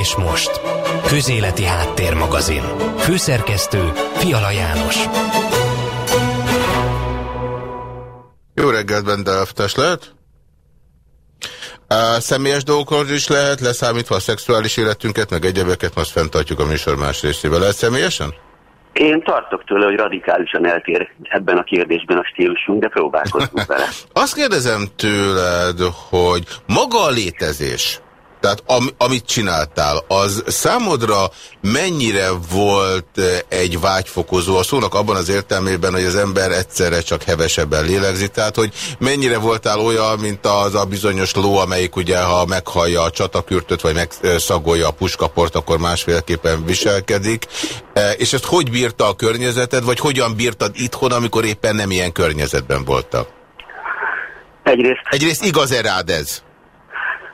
És most, Közéleti Háttérmagazin. Főszerkesztő Fiala János. Jó reggelt, Bende Elvtárs lehet? A személyes dolgokról is lehet, leszámítva a szexuális életünket, meg egyebeket, most fenntartjuk a műsor más részével. Lehet személyesen? Én tartok tőle, hogy radikálisan eltér ebben a kérdésben a stílusunk, de próbálkozunk vele. Azt kérdezem tőled, hogy maga a létezés, tehát am, amit csináltál, az számodra mennyire volt egy vágyfokozó, a szónak abban az értelmében, hogy az ember egyszerre csak hevesebben lélegzi, tehát hogy mennyire voltál olyan, mint az a bizonyos ló, amelyik ugye, ha meghallja a csatakürtöt, vagy megszagolja a puskaport, akkor másfélképpen viselkedik, eh, és ezt hogy bírta a környezeted, vagy hogyan bírtad itthon, amikor éppen nem ilyen környezetben voltak? Egyrészt... Egyrészt igaz-e rád ez?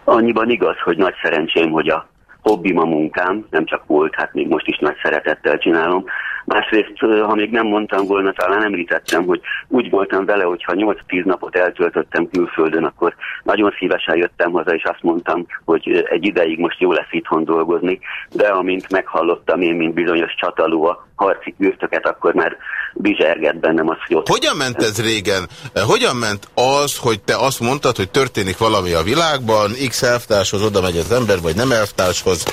Annyiban igaz, hogy nagy szerencsém, hogy a hobbim a munkám, nem csak volt, hát még most is nagy szeretettel csinálom. Másrészt, ha még nem mondtam volna, talán említettem, hogy úgy voltam vele, hogy ha 8-10 napot eltöltöttem külföldön, akkor nagyon szívesen jöttem haza, és azt mondtam, hogy egy ideig most jó lesz itthon dolgozni, de amint meghallottam én, mint bizonyos csataló a harci kürztöket, akkor már bizsergett bennem az, hogy ott... Hogyan ment ez régen? Hogyan ment az, hogy te azt mondtad, hogy történik valami a világban, X elvtárshoz oda megy az ember, vagy nem elvtárshoz,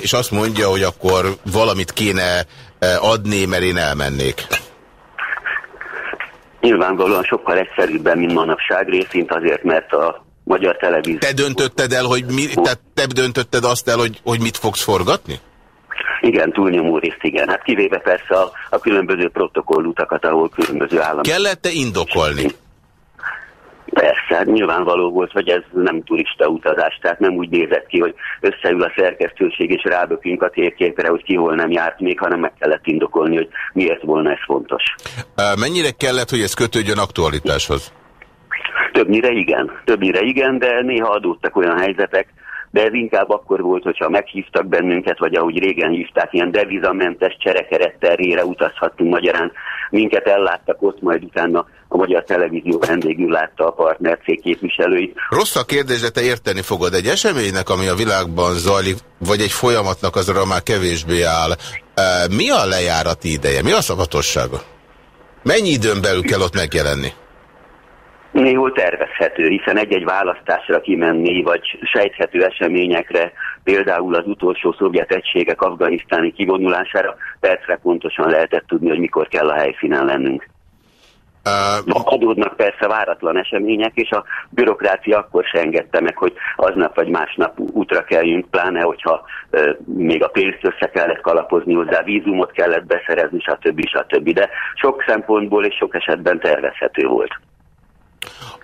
és azt mondja, hogy akkor valamit kéne adni, mert én elmennék? Nyilvánvalóan sokkal egyszerűbben, mint manapság részint azért, mert a magyar televízió... Te döntötted el, hogy mi, te, te döntötted azt el, hogy, hogy mit fogsz forgatni? Igen, túlnyomó részt igen. Hát kivéve persze a, a különböző protokollutakat, ahol különböző államok... Kellett-e indokolni? Persze, hát nyilvánvaló volt, hogy ez nem turista utazás, tehát nem úgy nézett ki, hogy összeül a szerkesztőség és rábökünk a térképre, hogy ki hol nem járt még, hanem meg kellett indokolni, hogy miért volna ez fontos. Mennyire kellett, hogy ez kötődjön aktualitáshoz? Többnyire igen, többnyire igen, de néha adódtak olyan helyzetek, de ez inkább akkor volt, hogyha meghívtak bennünket, vagy ahogy régen hívták, ilyen devizamentes cserekeretterére utazhattunk magyarán. Minket elláttak ott, majd utána a Magyar Televízió vendégül látta a partnercég képviselőit. Rossz a kérdés, de te érteni fogod. Egy eseménynek, ami a világban zajlik, vagy egy folyamatnak azra már kevésbé áll, mi a lejárati ideje? Mi a szavatossága? Mennyi időn belül kell ott megjelenni? Néhol tervezhető, hiszen egy-egy választásra kimenni, vagy sejthető eseményekre, például az utolsó szovjet egységek afganisztáni kivonulására percre pontosan lehetett tudni, hogy mikor kell a helyszínen lennünk. Uh, Adódnak persze váratlan események, és a bürokrácia akkor se engedte meg, hogy aznap vagy másnap útra kelljünk, pláne hogyha uh, még a pénzt össze kellett kalapozni hozzá, vízumot kellett beszerezni, stb. stb. De sok szempontból és sok esetben tervezhető volt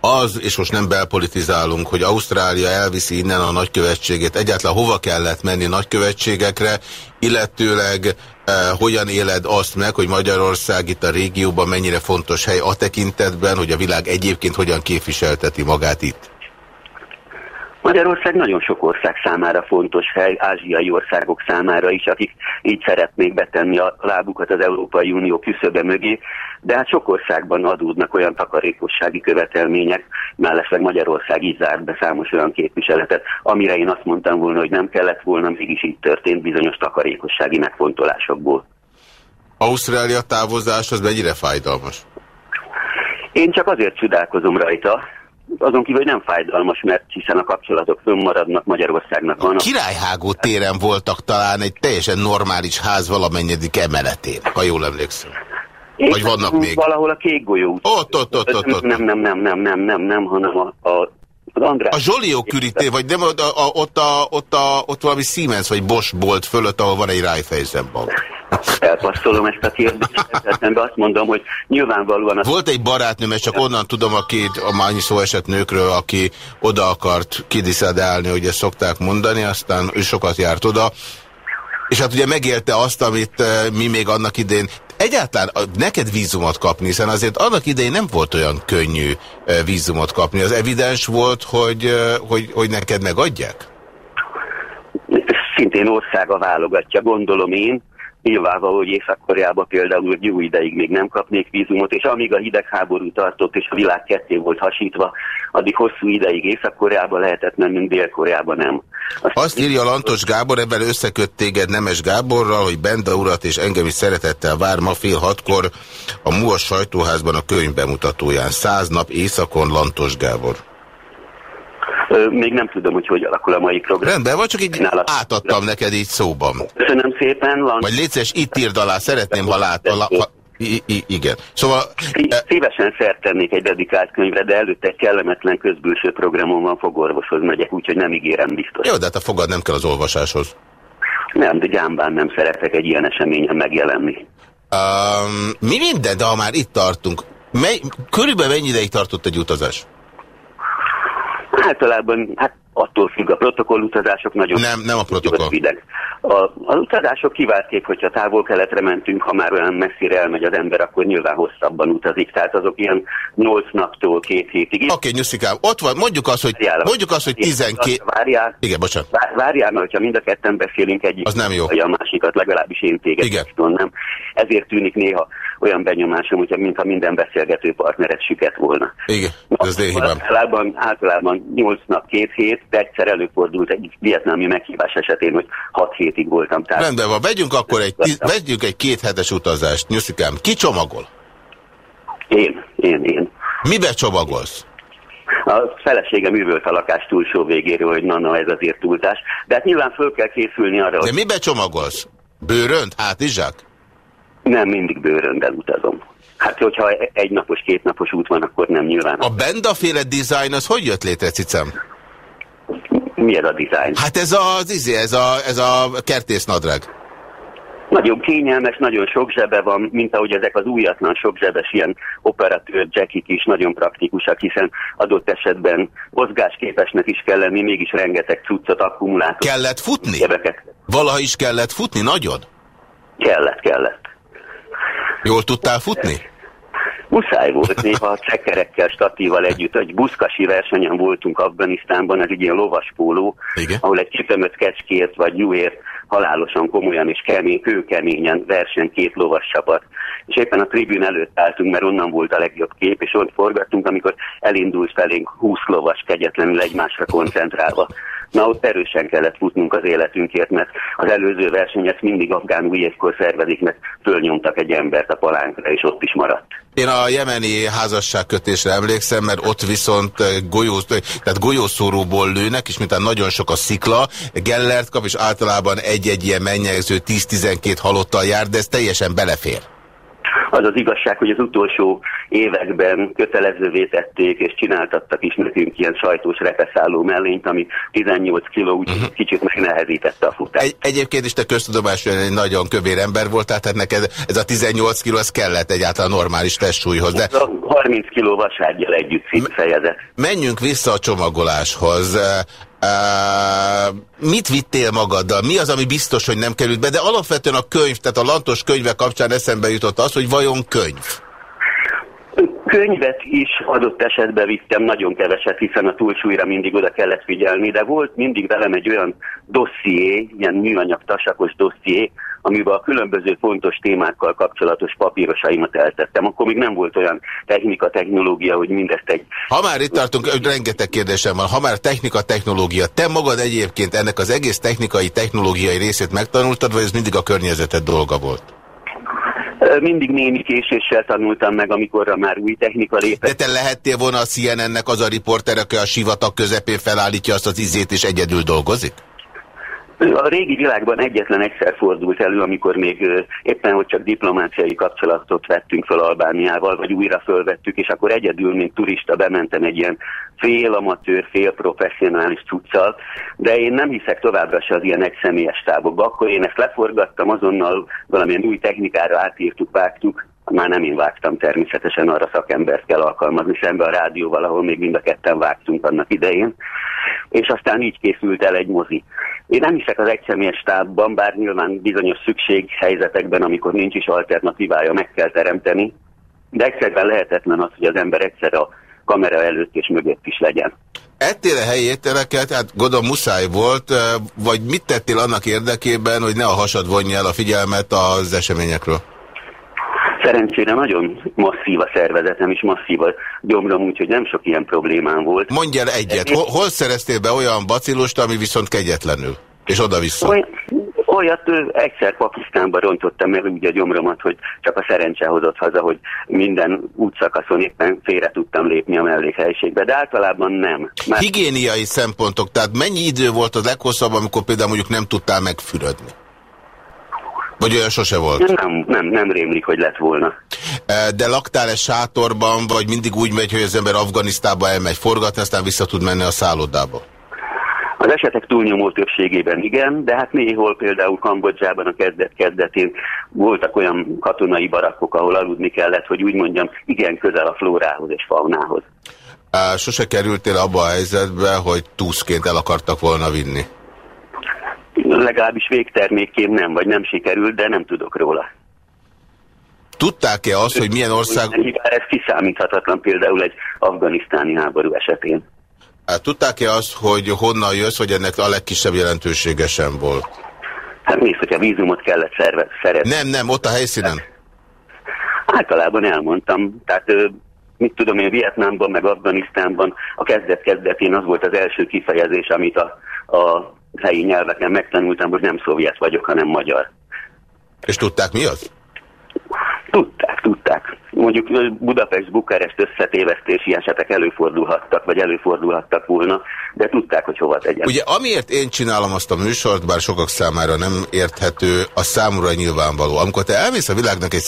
az, és most nem belpolitizálunk, hogy Ausztrália elviszi innen a nagykövetségét, egyáltalán hova kellett menni nagykövetségekre, illetőleg eh, hogyan éled azt meg, hogy Magyarország itt a régióban mennyire fontos hely a tekintetben, hogy a világ egyébként hogyan képviselteti magát itt? Magyarország nagyon sok ország számára fontos hely, ázsiai országok számára is, akik így szeretnék betenni a lábukat az Európai Unió küszöbe mögé, de hát sok országban adódnak olyan takarékossági követelmények, mellesleg Magyarország így zárt be számos olyan képviseletet, amire én azt mondtam volna, hogy nem kellett volna, mégis így történt bizonyos takarékossági megfontolásokból. Ausztrália távozás az mennyire fájdalmas? Én csak azért csodálkozom rajta, azon kívül, hogy nem fájdalmas, mert hiszen a kapcsolatok fönnmaradnak, Magyarországnak van. A Királyhágó téren voltak talán egy teljesen normális ház valamennyedik emeletén, ha jól emlékszem. Vagy vannak még? Valahol a kék golyó. Ott, ott, ott, ott, ott. Nem, nem, nem, nem, nem, nem, nem, hanem a, a az András... A Zsolió küríté, vagy nem, a, a, ott, a, ott, a, ott valami Siemens vagy Bosch bolt fölött, ahol van egy Raiffeisen bank. Elpasszolom ezt a kérdést, de azt mondom, hogy nyilvánvalóan... Az... Volt egy barátnőm, és csak onnan tudom, aki, a mányi szó esett nőkről, aki oda akart kidiszedálni, hogy ezt szokták mondani, aztán ő sokat járt oda, és hát ugye megélte azt, amit uh, mi még annak idén... Egyáltalán neked vízumot kapni, hiszen azért annak idején nem volt olyan könnyű vízumot kapni. Az evidens volt, hogy, hogy, hogy neked megadják? Szintén országa válogatja, gondolom én, nyilvánvaló, hogy Észak-Koreába például jó ideig még nem kapnék vízumot, és amíg a hidegháború tartott, és a világ ketté volt hasítva, addig hosszú ideig Észak-Koreába lehetett menni, Dél-Koreába nem. Azt, Azt írja Lantos Gábor, ebben összeköt téged Nemes Gáborral, hogy Benda urat és engem is szeretettel vár ma fél hatkor a MUA sajtóházban a könyv bemutatóján. Száz nap éjszakon Lantos Gábor. Még nem tudom, hogy hogy alakul a mai program. Rendben, vagy csak így átadtam neked így szóban. Köszönöm szépen. Lan... Vagy létszes, itt írd alá, szeretném, ha lát... Ha, I, I, igen. Szóval... Szívesen szert tennék egy dedikált könyvre, de előtte egy kellemetlen közbülső programon van, fogorvoshoz megyek, úgyhogy nem ígérem biztos. Jó, de hát a fogad nem kell az olvasáshoz. Nem, de gyámbán nem szeretek egy ilyen eseményen megjelenni. Um, mi minden, de ha már itt tartunk, mely, körülbelül mennyi ideig tartott egy utazás? Általában, hát attól függ, a protokollutazások nagyon... Nem, nem a protokoll. A, az utazások kiváltképp, hogyha távol-keletre mentünk, ha már olyan messzire elmegy az ember, akkor nyilván hosszabban utazik. Tehát azok ilyen 8 naptól két hétig. Oké, okay, Nyuszikám, ott van, mondjuk azt, hogy, mondjuk azt, hogy 12... Várjál, Igen, bocsánat. Várjál, mert hogyha mind a ketten beszélünk egyik, az nem jó. vagy a másikat, legalábbis én téged. Igen. Nem. Ezért tűnik néha olyan benyomásom, hogyha mintha minden beszélgető partneret süket volna. Igen, ez Na, általában, általában 8 nap, két hét, de egyszer előfordult egy vietnámi meghívás esetén, hogy 6 hétig voltam. Tehát... Rendben van, vegyünk akkor egy, vegyünk egy kéthetes utazást. Nyuszikám, ki csomagol? Én, én, én. Mibe csomagolsz? A feleségem üvölt a lakás túlsó végéről, hogy na, na, ez azért túltás. De hát nyilván föl kell készülni arra, De hogy... mibe csomagolsz? Bőrönt? Hátizsák? Nem, mindig bőröndel utazom. Hát, hogyha egy napos, két napos út van, akkor nem nyilván. A Benda-féle design, az hogy jött létre, cicem? Mi ez a design? Hát ez, az, izé, ez a, ez a kertésznadrág. Nagyon kényelmes, nagyon sok zsebe van, mint ahogy ezek az újatlan sok zsebes ilyen operatőr jackik is nagyon praktikusak, hiszen adott esetben mozgásképesnek is kell lenni, mégis rengeteg cuccot, akkumulátor. Kellett futni? Zsebeket. Valaha is kellett futni, nagyon? Kellett, kellett. Jól tudtál futni? Muszáj volt néha a csekkerekkel, statíval együtt. Egy buszkasi versenyen voltunk Afganisztánban, ez egy ilyen lovaspóló, Igen. ahol egy kitömött kecskért vagy juhért halálosan komolyan és kemény, kőkeményen verseny két lovas csapat. És éppen a tribűn előtt álltunk, mert onnan volt a legjobb kép, és ott forgattunk, amikor elindult felénk húsz lovas kegyetlenül egymásra koncentrálva. Na ott erősen kellett futnunk az életünkért, mert az előző versenyet mindig afgán újévkor szervezik, mert fölnyomtak egy embert a palánkra, és ott is maradt. Én a jemeni házasságkötésre emlékszem, mert ott viszont eh, golyó, tehát golyószóróból lőnek, és mintán nagyon sok a szikla, Gellert kap, és általában egy-egy ilyen mennyegző 10-12 halottal jár, de ez teljesen belefér. Az az igazság, hogy az utolsó években kötelezővé tették, és csináltattak is nekünk ilyen sajtós repeszálló mellényt, ami 18 kiló, úgy uh mhm. -huh. kicsit megnehezítette a futást. Egy, egyébként is te köztudomású egy nagyon kövér ember volt, tehát neked ez a 18 kiló, ez kellett egyáltalán normális testsúlyhoz. De... Ez a 30 kiló vasárgyal együtt fejezet. Menjünk vissza a csomagoláshoz. Mit vittél magaddal? Mi az, ami biztos, hogy nem került be? De alapvetően a könyv, tehát a lantos könyve kapcsán eszembe jutott az, hogy vajon könyv? Könyvet is adott esetben vittem, nagyon keveset, hiszen a túlsúlyra mindig oda kellett figyelni, de volt mindig velem egy olyan dosszié, ilyen műanyag tasakos dosszié, amiben a különböző fontos témákkal kapcsolatos papírosaimat eltettem. Akkor még nem volt olyan technika, technológia, hogy mindezt egy... Ha már itt tartunk, rengeteg kérdésem van, ha már technika, technológia, te magad egyébként ennek az egész technikai, technológiai részét megtanultad, vagy ez mindig a környezeted dolga volt? Mindig némi késéssel tanultam meg, amikor már új technika lépett. De te lehettél volna a CNN-nek az a riporter, aki a sivatag közepén felállítja azt az izét és egyedül dolgozik? A régi világban egyetlen egyszer fordult elő, amikor még éppen, hogy csak diplomáciai kapcsolatot vettünk fel Albániával, vagy újra fölvettük, és akkor egyedül, mint turista bementem egy ilyen fél amatőr, fél professzionális cuccal, de én nem hiszek továbbra se az ilyen egyszemélyes távokba. Akkor én ezt leforgattam, azonnal valamilyen új technikára átírtuk, vágtuk, már nem én vágtam, természetesen arra szakembert kell alkalmazni, szembe a rádióval, ahol még mind a ketten vágtunk annak idején, és aztán így készült el egy mozi. Én nem hiszek az egyszemélyes tábban, bár nyilván bizonyos szükséghelyzetekben, amikor nincs is alternatívája, meg kell teremteni, de egyszerűen lehetetlen az, hogy az ember egyszer a kamera előtt és mögött is legyen. Ettél a helyi ételeket, hát gondolom muszáj volt, vagy mit tettél annak érdekében, hogy ne a hasad vonja el a figyelmet az eseményekről? Szerencsére nagyon masszív a szervezetem, és masszív a gyomrom, úgyhogy nem sok ilyen problémám volt. Mondj el egyet, hol, hol szereztél be olyan bacillust, ami viszont kegyetlenül? És oda-vissza? Oly, olyat egyszer Pakisztánba rontottam el úgy a gyomromat, hogy csak a szerencse hozott haza, hogy minden útszakaszon éppen félre tudtam lépni a mellékhelyiségbe, de általában nem. Mert... Higiéniai szempontok, tehát mennyi idő volt az leghosszabb, amikor például mondjuk nem tudtál megfürödni? Vagy olyan sose volt? Nem, nem, nem rémlik, hogy lett volna. De laktál-e sátorban, vagy mindig úgy megy, hogy az ember Afganisztába elmegy forgatni, aztán vissza tud menni a szállodába? Az esetek túlnyomó többségében igen, de hát néhol például Kambodzsában a kezdet-kezdetén voltak olyan katonai barakkok, ahol aludni kellett, hogy úgy mondjam, igen közel a flórához és faunához. Sose kerültél abba a helyzetbe, hogy túszként el akartak volna vinni? Legalábbis végtermékként nem, vagy nem sikerült, de nem tudok róla. Tudták-e azt, hogy milyen ország... Ez kiszámíthatatlan például egy afganisztáni háború esetén. Tudták-e azt, hogy honnan jössz, hogy ennek a legkisebb jelentősége sem volt? Hát nézd, hogyha vízumot kellett szerve, szeretni. Nem, nem, ott a helyszínen. Hát, általában elmondtam. Tehát mit tudom én, Vietnámban, meg Afganisztánban a kezdet-kezdetén az volt az első kifejezés, amit a, a helyi nyelveken megtanultam, hogy nem szovjet vagyok, hanem magyar. És tudták mi az? Tudták, tudták. Mondjuk Budapest-Bukarest összetévesztési esetek előfordulhattak, vagy előfordulhattak volna, de tudták, hogy hova tegyen. Ugye amiért én csinálom azt a műsort, bár sokak számára nem érthető, a számúra nyilvánvaló. Amikor te elmész a világnak egy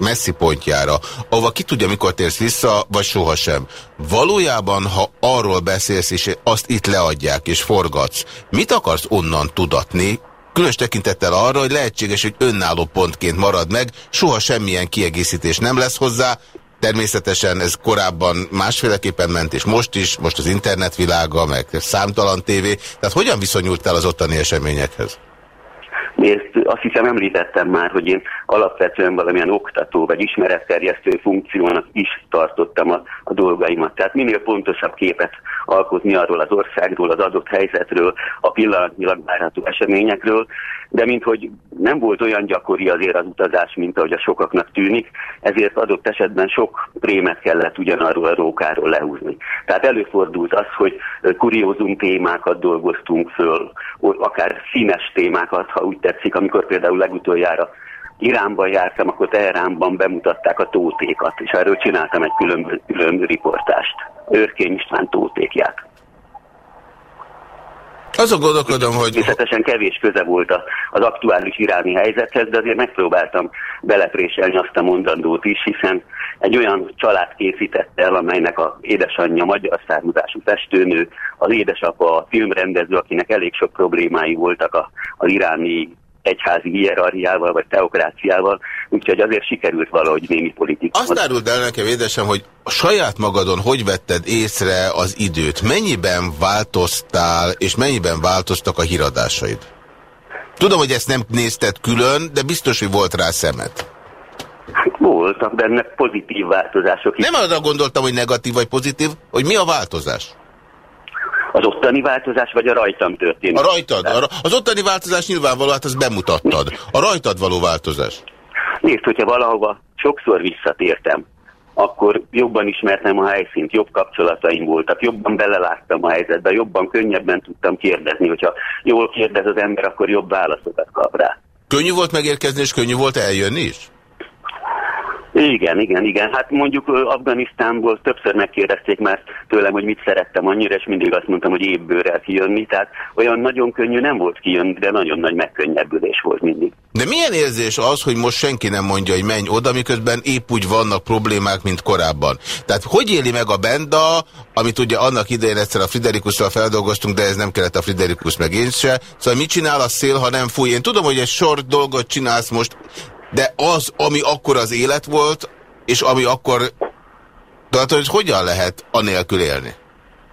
messzi pontjára, ahova ki tudja, mikor térsz vissza, vagy sohasem. Valójában, ha arról beszélsz, és azt itt leadják, és forgatsz, mit akarsz onnan tudatni, Különös tekintettel arra, hogy lehetséges, hogy önálló pontként marad meg, soha semmilyen kiegészítés nem lesz hozzá, Természetesen ez korábban másféleképpen ment, és most is, most az internetvilága, meg számtalan tévé. Tehát hogyan viszonyultál az ottani eseményekhez? Nézd, azt hiszem említettem már, hogy én alapvetően valamilyen oktató vagy ismeretterjesztő funkciónak is tartottam a, a dolgaimat. Tehát minél pontosabb képet alkotni arról az országról, az adott helyzetről, a pillanatnyilag várható eseményekről, de minthogy nem volt olyan gyakori azért az utazás, mint ahogy a sokaknak tűnik, ezért adott esetben sok prémet kellett ugyanarról a rókáról lehúzni. Tehát előfordult az, hogy kuriózum témákat dolgoztunk föl, akár színes témákat, ha úgy tetszik, amikor például legutoljára Iránban jártam, akkor Teheránban bemutatták a tótékat, és erről csináltam egy külön, külön riportást. Őrkény István tótékját. Azon gondolkodom, hogy... Természetesen kevés köze volt az aktuális iráni helyzethez, de azért megpróbáltam belepréselni azt a mondandót is, hiszen egy olyan család készített el, amelynek a édesanyja magyar származású festőnő, az édesapa a filmrendező, akinek elég sok problémái voltak az iráni egyházi hierarchiával vagy teokráciával, úgyhogy azért sikerült valahogy némi politika. Azt áruld el nekem, édesem, hogy a saját magadon hogy vetted észre az időt? Mennyiben változtál, és mennyiben változtak a híradásaid? Tudom, hogy ezt nem nézted külön, de biztos, hogy volt rá szemet. Voltak benne pozitív változások is. Nem arra gondoltam, hogy negatív vagy pozitív, hogy mi a változás? Az ottani változás, vagy a rajtam történt? A rajtad. A, az ottani változás nyilvánvaló, hát azt bemutattad. A rajtad való változás. Nézd, hogyha valahova sokszor visszatértem, akkor jobban ismertem a helyszínt, jobb kapcsolataim voltak, jobban beleláttam a helyzetbe, jobban, könnyebben tudtam kérdezni. Hogyha jól kérdez az ember, akkor jobb válaszokat kap rá. Könnyű volt megérkezni, és könnyű volt eljönni is? Igen, igen, igen. Hát mondjuk Afganisztánból többször megkérdezték már tőlem, hogy mit szerettem annyira, és mindig azt mondtam, hogy évbőrrel kijönni. Tehát olyan nagyon könnyű nem volt kijönni, de nagyon nagy megkönnyebbülés volt mindig. De milyen érzés az, hogy most senki nem mondja, hogy menj oda, miközben épp úgy vannak problémák, mint korábban? Tehát hogy éli meg a benda, amit ugye annak idején egyszer a Friderikussal feldolgoztunk, de ez nem kellett a Friderikus meg én se. Szóval mit csinál a szél, ha nem fúj? Én tudom, hogy egy sor dolgot csinálsz most, de az, ami akkor az élet volt, és ami akkor... Tehát, hogy hogyan lehet anélkül élni?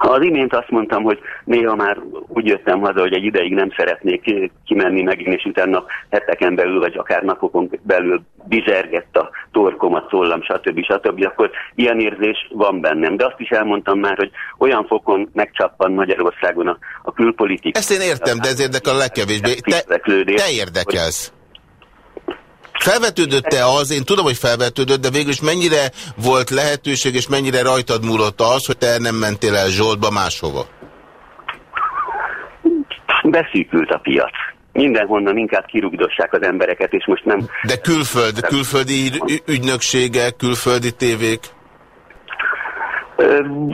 Az imént azt mondtam, hogy néha már úgy jöttem haza, hogy egy ideig nem szeretnék kimenni megint, és utána heteken belül, vagy akár napokon belül bizsergett a torkomat, szóllam, stb. stb. Akkor ilyen érzés van bennem. De azt is elmondtam már, hogy olyan fokon megcsappan Magyarországon a, a külpolitik. Ezt én értem, de ez érdekel a legkevésbé. Te, te érdekelsz. Felvetődött-e az, én tudom, hogy felvetődött, de végül is mennyire volt lehetőség, és mennyire rajtad múlott az, hogy te nem mentél el Zsoltba máshova? Beszűkült a piac. Mindenhonnan inkább kirugdossák az embereket, és most nem... De külföld, külföldi ügynökségek, külföldi tévék?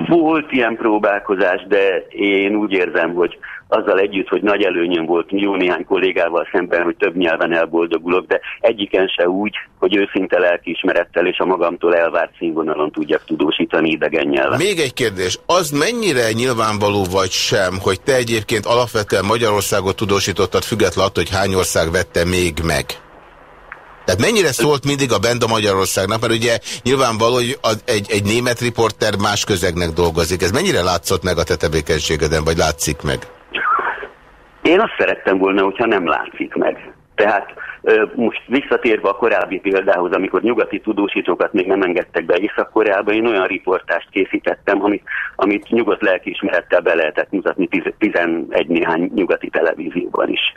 Volt ilyen próbálkozás, de én úgy érzem, hogy azzal együtt, hogy nagy előnyöm volt jó néhány kollégával szemben, hogy több nyelven elboldogulok, de egyiken se úgy, hogy őszinte lelkiismerettel és a magamtól elvárt színvonalon tudjak tudósítani idegen nyelven. Még egy kérdés, az mennyire nyilvánvaló vagy sem, hogy te egyébként alapvetően Magyarországot tudósítottad függetlenül attól, hogy hány ország vette még meg? Tehát mennyire szólt mindig a benda Magyarországnak, mert ugye nyilvánvaló, hogy egy, egy német riporter más közegnek dolgozik. Ez mennyire látszott meg a te tevékenységeden, vagy látszik meg? Én azt szerettem volna, hogyha nem látszik meg. Tehát most visszatérve a korábbi példához, amikor nyugati tudósítókat még nem engedtek be Észak-Koreába, én olyan riportást készítettem, amit, amit nyugodt lelkiismerettel be lehetett mutatni 11 néhány nyugati televízióban is.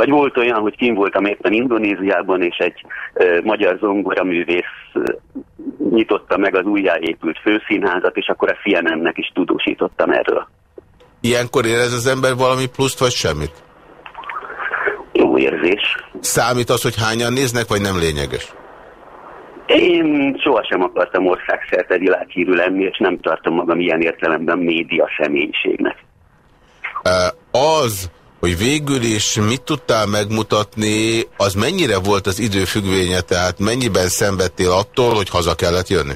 Vagy volt olyan, hogy kim voltam éppen Indonéziában, és egy ö, magyar zongoraművész nyitotta meg az újjáépült főszínházat, és akkor a CNN-nek is tudósítottam erről. Ilyenkor érez az ember valami pluszt, vagy semmit? Jó érzés. Számít az, hogy hányan néznek, vagy nem lényeges? Én sohasem akartam országszerte világhírű lenni, és nem tartom magam ilyen értelemben média személyiségnek. Az, hogy végül is mit tudtál megmutatni, az mennyire volt az idő függvénye, tehát mennyiben szenvedtél attól, hogy haza kellett jönni?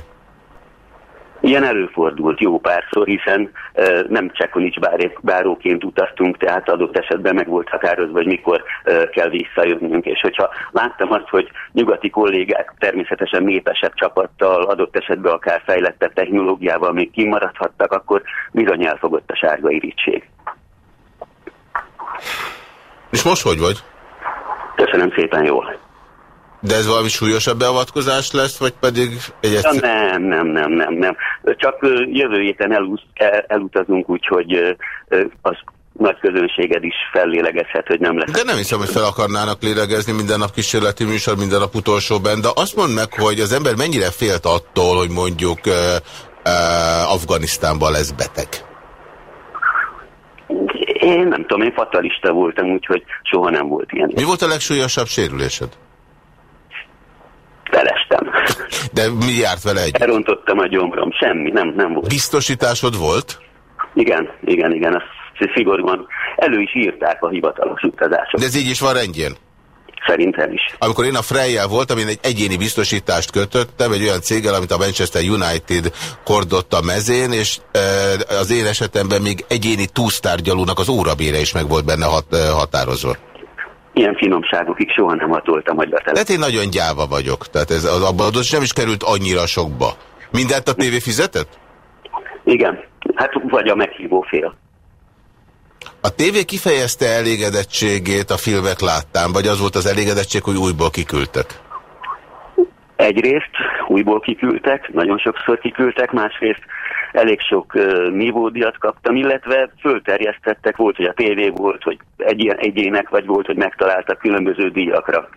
Ilyen előfordult jó párszor, hiszen e, nem Csekonics báróként utaztunk, tehát adott esetben meg volt határozva, hogy mikor e, kell visszajönnünk. És hogyha láttam azt, hogy nyugati kollégák természetesen népesebb csapattal, adott esetben akár fejlettebb technológiával még kimaradhattak, akkor bizony elfogott a sárga irítség. És most hogy vagy? Köszönöm szépen, jól. De ez valami súlyosabb beavatkozás lesz, vagy pedig egy egyszer... Nem, nem, nem, nem, nem. Csak jövő héten el, elutazunk, úgyhogy az nagy közönséged is fellélegezhet, hogy nem lesz. De nem hiszem, hogy fel akarnának lélegezni minden nap kísérleti műsor, minden nap utolsó de azt mondd meg, hogy az ember mennyire félt attól, hogy mondjuk uh, uh, Afganisztánban lesz beteg. Én nem tudom, én fatalista voltam, úgyhogy soha nem volt ilyen. Mi volt a legsúlyosabb sérülésed? Felestem. De mi járt vele egy? Elrontottam a gyomrom, semmi, nem, nem volt. Biztosításod volt? Igen, igen, igen, ezt szigorúan elő is írták a hivatalos utazások. De ez így is van rendjén? Szerintem is. Amikor én a Freyjel voltam, én egy egyéni biztosítást kötöttem, egy olyan céggel, amit a Manchester United kordott a mezén, és az én esetemben még egyéni túsztárgyalónak az órabére is meg volt benne hat, határozva. Ilyen finomságokig soha nem hatolt a magyar Tehát én nagyon gyáva vagyok, tehát ez az abban nem is került annyira sokba. Mindent a tévé fizetett? Igen, hát vagy a meghívó fél. A tévé kifejezte elégedettségét a filmek láttán, vagy az volt az elégedettség, hogy újból kiküldtek? Egyrészt újból kiküldtek, nagyon sokszor kiküldtek, másrészt elég sok uh, nívódiat kaptam, illetve fölterjesztettek, volt, hogy a tévé volt, hogy egy, egyének, vagy volt, hogy megtaláltak különböző díjakra.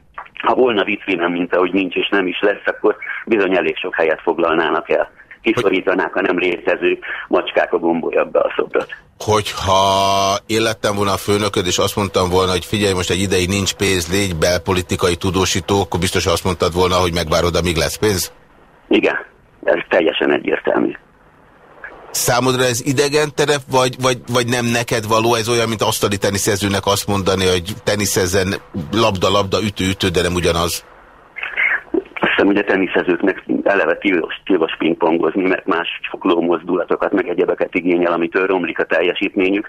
Ha volna vitrinem, mint ahogy nincs és nem is lesz, akkor bizony elég sok helyet foglalnának el kiszorítanák a nem létező macskák a gombolyabbá a szobrot. Hogyha én lettem volna a főnököd, és azt mondtam volna, hogy figyelj, most egy ideig nincs pénz, légy belpolitikai tudósító, akkor biztos azt mondtad volna, hogy megvárod, amíg lesz pénz? Igen, ez teljesen egyértelmű. Számodra ez idegen terep, vagy, vagy, vagy nem neked való? Ez olyan, mint asztali teniszezőnek azt mondani, hogy teniszezzen labda-labda, ütő-ütő, de nem ugyanaz hiszem, a teniszezőknek eleve tilos, tilos pingpongozni, mert más fokló mozdulatokat, meg egyebeket igényel, amitől romlik a teljesítményük.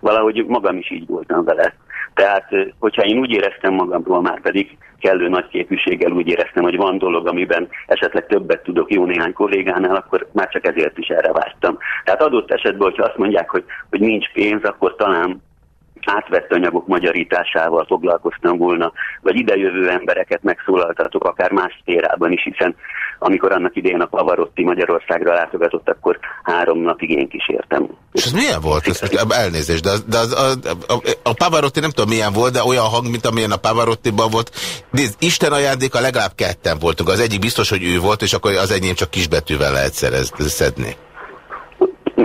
Valahogy magam is így voltam vele. Tehát, hogyha én úgy éreztem magamról, már pedig kellő nagy képűséggel úgy éreztem, hogy van dolog, amiben esetleg többet tudok jó néhány kollégánál, akkor már csak ezért is erre vágytam. Tehát adott esetben, hogyha azt mondják, hogy, hogy nincs pénz, akkor talán átvett anyagok magyarításával foglalkoztam volna, vagy idejövő embereket megszólaltatok, akár más térában is, hiszen amikor annak idején a Pavarotti Magyarországra látogatott, akkor három napig én kísértem. És ez milyen volt? Ez, elnézést, de, az, de az, a, a, a Pavarotti nem tudom milyen volt, de olyan hang, mint amilyen a Pavarottiban volt. Nézd, Isten ajándéka legalább ketten voltunk. Az egyik biztos, hogy ő volt, és akkor az enyém csak kisbetűvel lehet szedni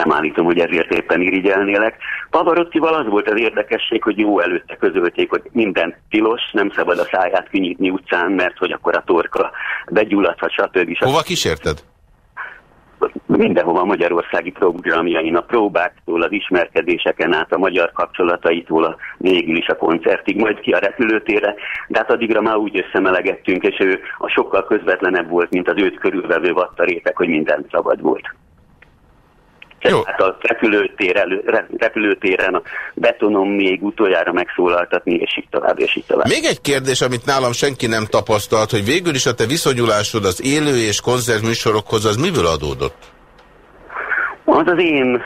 nem állítom, hogy ezért éppen irigyelnélek. Pavarottival az volt az érdekesség, hogy jó előtte közölték, hogy minden tilos, nem szabad a száját kinyitni utcán, mert hogy akkor a torka begyulladhat, stb. Hova kísérted? mindenhova a magyarországi programjain, a próbáktól, az ismerkedéseken át, a magyar kapcsolataitól, a végül is a koncertig, majd ki a repülőtérre, de hát addigra már úgy összemelegettünk, és ő a sokkal közvetlenebb volt, mint az őt körülvevő vattarétek, hogy minden szabad volt. Tehát a repülőtér elő, repülőtéren a betonon még utoljára megszólaltatni, és így tovább, és így tovább. Még egy kérdés, amit nálam senki nem tapasztalt, hogy végül is a te viszonyulásod az élő és koncertműsorokhoz, az miből adódott? Az az én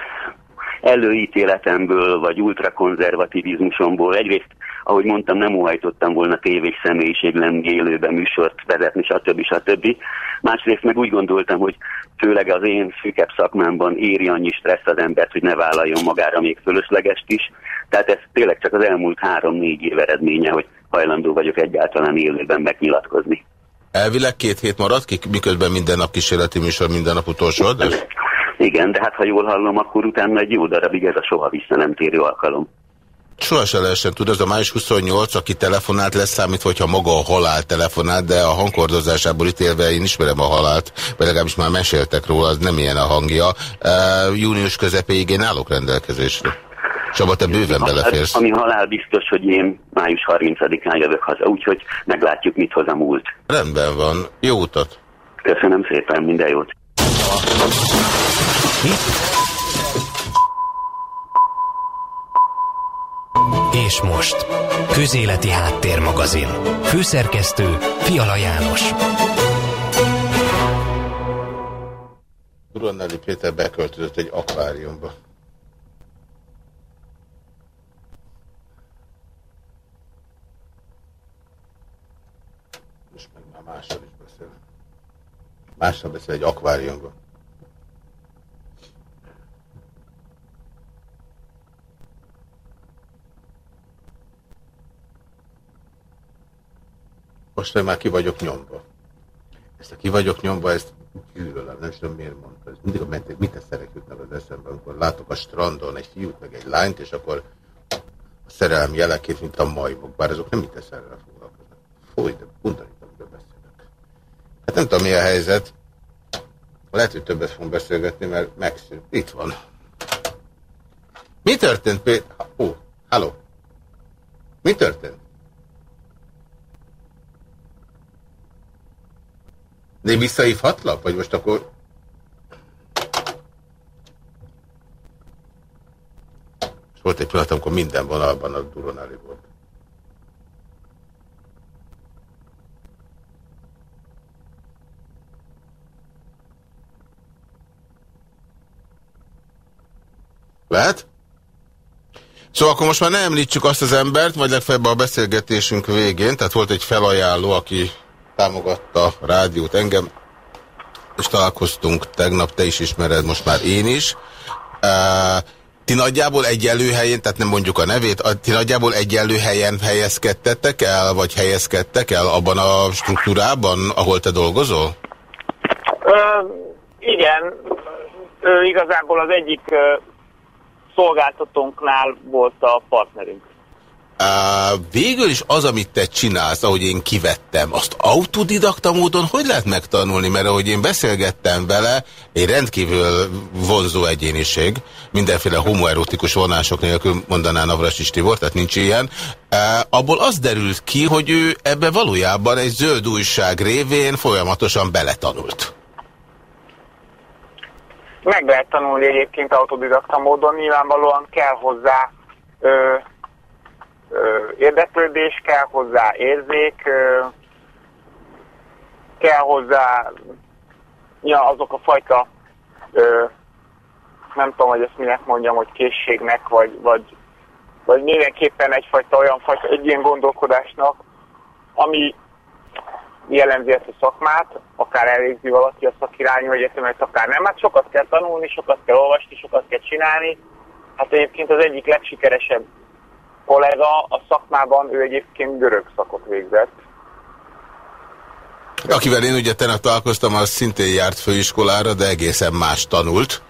előítéletemből, vagy ultrakonzervativizmusomból. Egyrészt, ahogy mondtam, nem óhajtottam volna tévés személyiség lenni, élőben műsort vezetni, stb. stb. Másrészt meg úgy gondoltam, hogy főleg az én szűkebb szakmámban éri annyi stressz az embert, hogy ne vállaljon magára még fölöslegest is. Tehát ez tényleg csak az elmúlt három-négy év eredménye, hogy hajlandó vagyok egyáltalán élőben megnyilatkozni. Elvileg két hét marad ki, miközben minden nap kísérleti műsor, minden nap utolsó adás? Igen, de hát ha jól hallom, akkor utána egy jó darabig ez a soha vissza nem térő alkalom. Soha se lehessen ez a május 28, aki telefonált, lesz számít, hogyha maga a halál telefonált, de a hangkordozásából ítélve én ismerem a halált, vagy legalábbis már meséltek róla, az nem ilyen a hangja. Uh, június közepéig én állok rendelkezésre. Csaba, te bőven beleférsz. Ami halál biztos, hogy én május 30-án jövök haza, úgyhogy meglátjuk, mit hoz a múlt. Rendben van. Jó utat! Köszönöm szépen, minden jót! És most, Közéleti Háttérmagazin. Főszerkesztő Fiala János. Duronelli Péter beköltözött egy akváriumba. Most meg már mással is beszél. Mással beszél egy akváriumban. Most én már ki vagyok nyomva. Ezt a ki vagyok nyomva, ezt gyűlölöm, nem tudom miért mondta. Mindig a menték, mit teszelek jutnak az eszembe, amikor látok a strandon egy fiút, meg egy lányt, és akkor a szerelem jelekét, mint a majmok, bár azok nem mit teszelre foglalkoznak. Fúj, de undorít, amiről beszélek. Hát nem tudom, mi a helyzet. Lehet, hogy többet fogunk beszélgetni, mert megszűnt. Itt van. Mi történt, Péter? Ó, halló. Mi történt? De én visszahívhatlak? Vagy most akkor... Volt egy pillanat, amikor minden vonalban a Duronáli volt. Lehet? Szóval akkor most már ne említsük azt az embert, vagy legfeljebb a beszélgetésünk végén, tehát volt egy felajánló, aki támogatta a rádiót engem, és találkoztunk tegnap, te is ismered, most már én is. Uh, ti nagyjából egyenlő helyen, tehát nem mondjuk a nevét, ti nagyjából egyenlő helyen helyezkedtetek el, vagy helyezkedtek el abban a struktúrában, ahol te dolgozol? Uh, igen, uh, igazából az egyik uh, szolgáltatónknál volt a partnerünk. Végül is az, amit te csinálsz, ahogy én kivettem, azt autodidakta módon hogy lehet megtanulni? Mert ahogy én beszélgettem vele, egy rendkívül vonzó egyéniség, mindenféle homoerotikus vonások nélkül mondaná Navras Tibor, tehát nincs ilyen. Abból az derült ki, hogy ő ebbe valójában egy zöld újság révén folyamatosan beletanult. Meg lehet tanulni egyébként autodidakta módon, nyilvánvalóan kell hozzá ö, érdeklődés, kell hozzá érzék, kell hozzá ja, azok a fajta, nem tudom, hogy ezt minek mondjam, hogy készségnek, vagy, vagy, vagy mindenképpen egyfajta olyan fajta, egy ilyen gondolkodásnak, ami jellemzi ezt a szakmát, akár elvégzi valaki a szakirányú egyetemet, akár nem. Hát sokat kell tanulni, sokat kell olvasni, sokat kell csinálni. Hát egyébként az egyik legsikeresebb kollega a szakmában, ő egyébként görög szakot végzett. Akivel én ugye tegnap találkoztam, az szintén járt főiskolára, de egészen más tanult.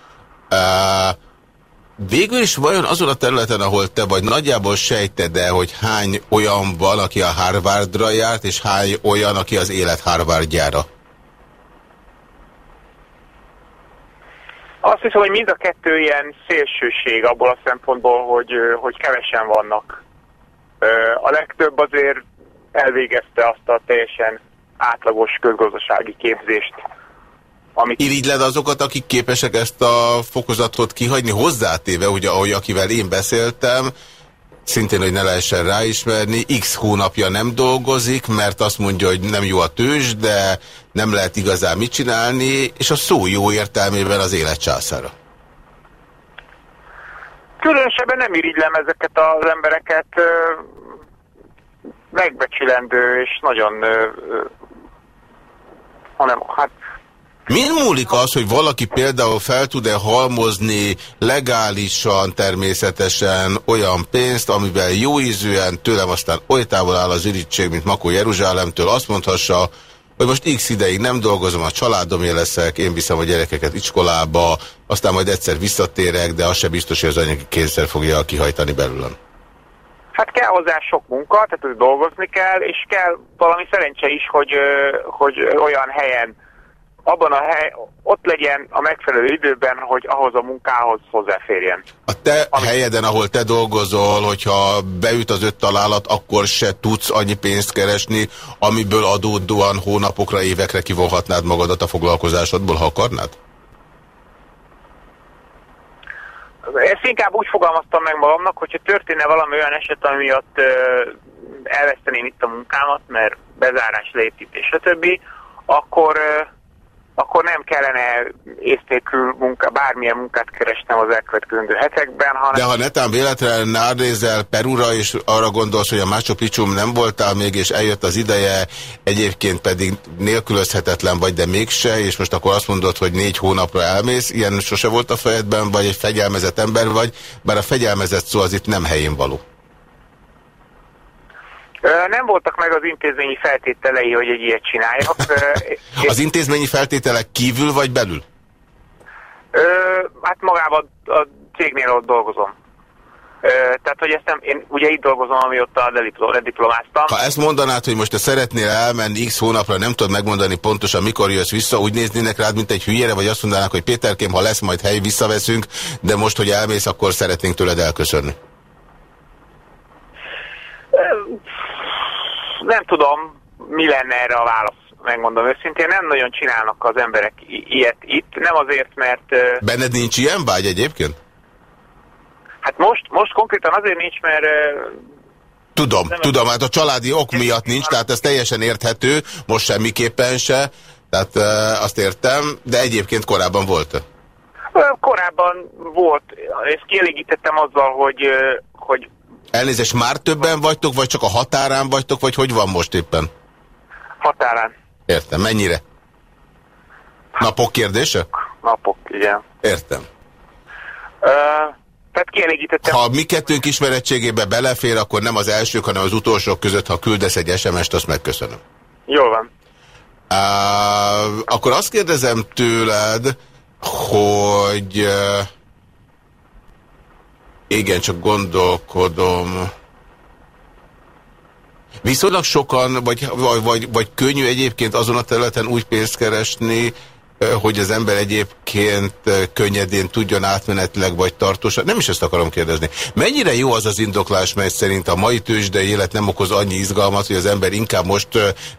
Végül is vajon azon a területen, ahol te vagy, nagyjából sejted -e, hogy hány olyan van, aki a Harvardra járt, és hány olyan, aki az élet Harvardjára? Azt hiszem, hogy mind a kettő ilyen szélsőség abból a szempontból, hogy, hogy kevesen vannak. A legtöbb azért elvégezte azt a teljesen átlagos közgazdasági képzést, amit... Irigyled azokat, akik képesek ezt a fokozatot kihagyni, hozzátéve, ugye ahogy akivel én beszéltem, szintén, hogy ne lehessen ráismerni, x hónapja nem dolgozik, mert azt mondja, hogy nem jó a tőzs, de nem lehet igazán mit csinálni, és a szó jó értelmében az élet császára. Különösebben nem irigylem ezeket az embereket, megbecsülendő és nagyon, hanem hát Min múlik az, hogy valaki például fel tud-e halmozni legálisan, természetesen olyan pénzt, amivel jó ízűen tőlem aztán oly távol áll az irítség, mint Makó Jeruzsálemtől, azt mondhassa, hogy most x ideig nem dolgozom, a családomé leszek, én viszem a gyerekeket iskolába, aztán majd egyszer visszatérek, de az se biztos, hogy az anyagi kényszer fogja kihajtani belőlem. Hát kell hozzá sok munka, tehát dolgozni kell, és kell valami szerencse is, hogy, hogy olyan helyen abban a hely, ott legyen a megfelelő időben, hogy ahhoz a munkához hozzáférjen. A te Ami... helyeden, ahol te dolgozol, hogyha beüt az öt találat, akkor se tudsz annyi pénzt keresni, amiből adódóan hónapokra, évekre kivonhatnád magadat a foglalkozásodból, ha akarnád? Ezt inkább úgy fogalmaztam meg magamnak, hogyha történne valami olyan eset, ami miatt elveszteném itt a munkámat, mert bezárás, leépítés, stb., akkor akkor nem kellene észtékül munka, bármilyen munkát keresnem az elkövetkező hetekben, hanem... De ha netán véletlenül nárnézel Perura, és arra gondolsz, hogy a Machu Picchu nem voltál még, és eljött az ideje, egyébként pedig nélkülözhetetlen vagy, de mégse, és most akkor azt mondod, hogy négy hónapra elmész, ilyen sose volt a fejedben, vagy egy fegyelmezett ember vagy, bár a fegyelmezett szó az itt nem helyén való. Nem voltak meg az intézményi feltételei, hogy egy ilyet csináljak. az intézményi feltételek kívül vagy belül? Hát magában a cégnél ott dolgozom. Tehát, hogy ezt nem, én ugye itt dolgozom, amióta lediplomáztam. Ha ezt mondanád, hogy most te szeretnél elmenni x hónapra, nem tudod megmondani pontosan, mikor jössz vissza, úgy néznének rád, mint egy hülyére, vagy azt mondanák, hogy Péterkém, ha lesz majd hely, visszaveszünk, de most, hogy elmész, akkor szeretnénk tőled elköszönni. Nem tudom, mi lenne erre a válasz, megmondom őszintén. Nem nagyon csinálnak az emberek ilyet itt, nem azért, mert... Benned nincs ilyen vágy egyébként? Hát most, most konkrétan azért nincs, mert... Tudom, tudom, hát a családi ok miatt nincs, tehát ez teljesen érthető, most semmiképpen se, tehát azt értem, de egyébként korábban volt Korábban volt, ezt kielégítettem azzal, hogy, hogy Elnézést, már többen vagytok, vagy csak a határán vagytok, vagy hogy van most éppen? Határán. Értem. Mennyire? Napok kérdése? Napok, igen. Értem. Uh, tehát kielégítettem. Ha mi kettőnk ismerettségébe belefér, akkor nem az elsők, hanem az utolsók között, ha küldesz egy SMS-t, azt megköszönöm. Jól van. Uh, akkor azt kérdezem tőled, hogy... Uh, igen, csak gondolkodom. Viszonylag sokan, vagy, vagy, vagy könnyű egyébként azon a területen úgy pénzt keresni, hogy az ember egyébként könnyedén tudjon átmenetleg vagy tartósan. Nem is ezt akarom kérdezni. Mennyire jó az az indoklás, mely szerint a mai tőzsdei élet nem okoz annyi izgalmat, hogy az ember inkább most